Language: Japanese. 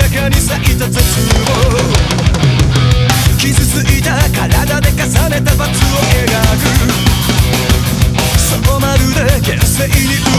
中に咲いた傷ついた体で重ねた罰を描く。そうまるで現世に